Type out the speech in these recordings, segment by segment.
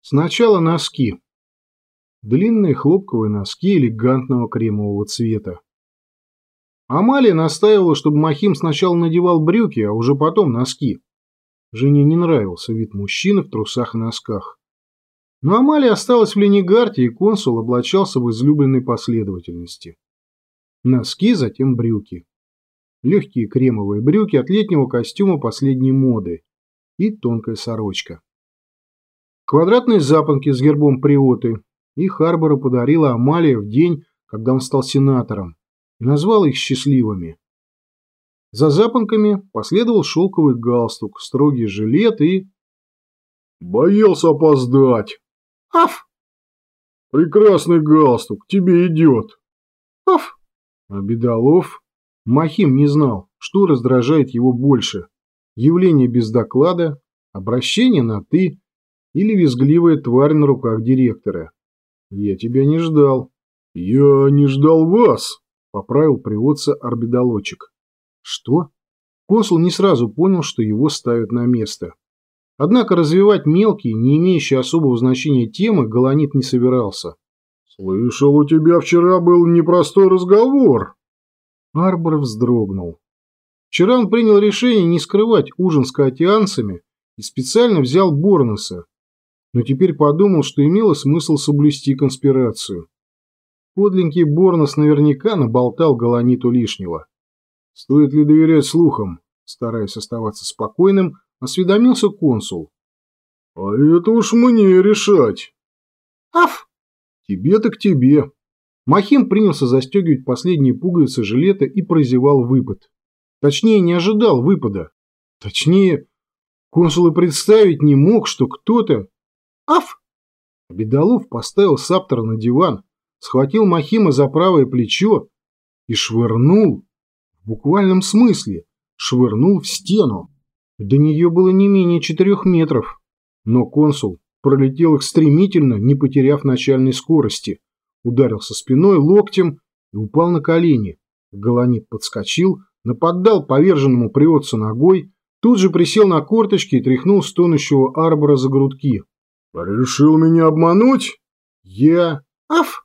Сначала носки. Длинные хлопковые носки элегантного кремового цвета. Амалия настаивала, чтобы Махим сначала надевал брюки, а уже потом носки. Жене не нравился вид мужчины в трусах и носках. Но Амалия осталась в Ленигарте, и консул облачался в излюбленной последовательности. Носки, затем брюки. Легкие кремовые брюки от летнего костюма последней моды и тонкая сорочка. Квадратные запонки с гербом Приоты и Харбора подарила Амалия в день, когда он стал сенатором, и назвал их счастливыми. За запонками последовал шелковый галстук, строгий жилет и... «Боялся опоздать!» «Аф!» «Прекрасный галстук, тебе идет!» «Аф!» А Бедолов... Махим не знал, что раздражает его больше. Явление без доклада, обращение на «ты» или визгливая тварь на руках директора. «Я тебя не ждал». «Я не ждал вас», — поправил приводца орбидолочек. «Что?» Консул не сразу понял, что его ставят на место. Однако развивать мелкие, не имеющие особого значения темы, Галанит не собирался. «Слышал, у тебя вчера был непростой разговор». Арбор вздрогнул. Вчера он принял решение не скрывать ужин с каотианцами и специально взял Борнеса, но теперь подумал, что имело смысл соблюсти конспирацию. Подленький Борнос наверняка наболтал Галаниту лишнего. Стоит ли доверять слухам? Стараясь оставаться спокойным, осведомился консул. «А это уж мне решать». «Аф! Тебе так тебе». Махим принялся застегивать последние пуговицы жилета и прозевал выпад. Точнее, не ожидал выпада. Точнее, консул и представить не мог, что кто-то Аф! Бедолов поставил Саптора на диван, схватил Махима за правое плечо и швырнул, в буквальном смысле, швырнул в стену. До нее было не менее четырех метров, но консул пролетел их стремительно, не потеряв начальной скорости, ударился спиной, локтем и упал на колени. Галанит подскочил, нападал поверженному приотцу ногой, тут же присел на корточки и тряхнул стонущего Арбора за грудки. Решил меня обмануть? Я... Аф!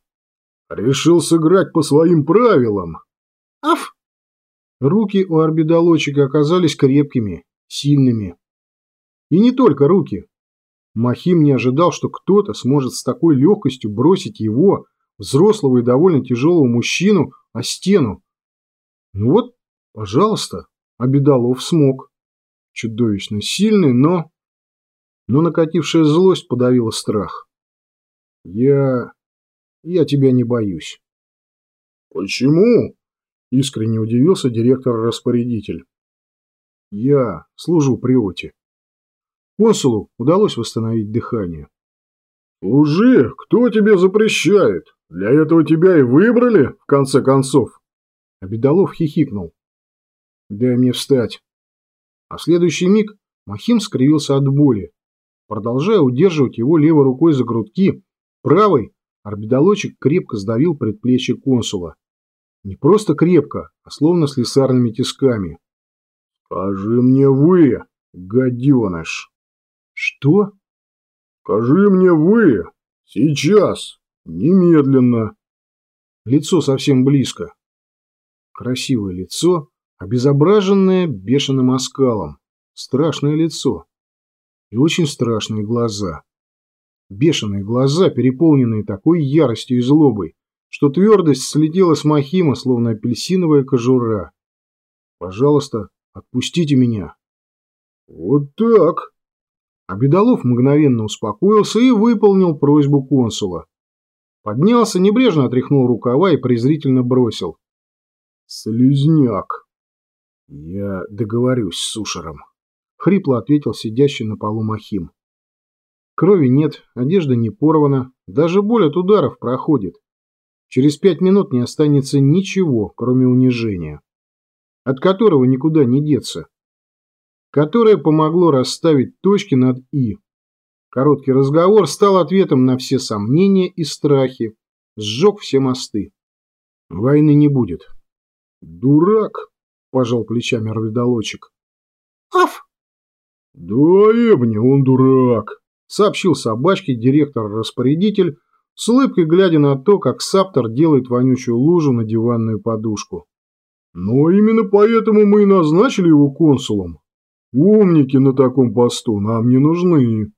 Решил сыграть по своим правилам. Аф! Руки у орбидолочика оказались крепкими, сильными. И не только руки. Махим не ожидал, что кто-то сможет с такой легкостью бросить его, взрослого и довольно тяжелого мужчину, о стену. Ну вот, пожалуйста, Обедалов смог. Чудовищно сильный, но но накатившая злость подавила страх. «Я... я тебя не боюсь». «Почему?» – искренне удивился директор-распорядитель. «Я служу при Оте». Консулу удалось восстановить дыхание. «Служи! Кто тебе запрещает? Для этого тебя и выбрали, в конце концов!» Обедолов хихикнул. «Дай мне встать». А в следующий миг Махим скривился от боли, Продолжая удерживать его левой рукой за грудки, правой орбидолочек крепко сдавил предплечье консула. Не просто крепко, а словно с лесарными тисками. «Скажи мне вы, гаденыш!» «Что?» «Скажи мне вы! Сейчас! Немедленно!» Лицо совсем близко. Красивое лицо, обезображенное бешеным оскалом. Страшное лицо и очень страшные глаза. Бешеные глаза, переполненные такой яростью и злобой, что твердость слетела с Махима, словно апельсиновая кожура. «Пожалуйста, отпустите меня». «Вот так». А Бедолов мгновенно успокоился и выполнил просьбу консула. Поднялся, небрежно отряхнул рукава и презрительно бросил. «Слизняк». «Я договорюсь с Сушером». Хрипло ответил сидящий на полу Махим. Крови нет, одежда не порвана, даже боль от ударов проходит. Через пять минут не останется ничего, кроме унижения, от которого никуда не деться, которое помогло расставить точки над «и». Короткий разговор стал ответом на все сомнения и страхи, сжег все мосты. Войны не будет. «Дурак!» – пожал плечами орбидолочек. «Аф!» Да, Эбни, он дурак. сообщил собачке директор-распорядитель, с улыбкой глядя на то, как Саптор делает вонючую лужу на диванную подушку. Но именно поэтому мы и назначили его консулом. Умники на таком посту нам не нужны.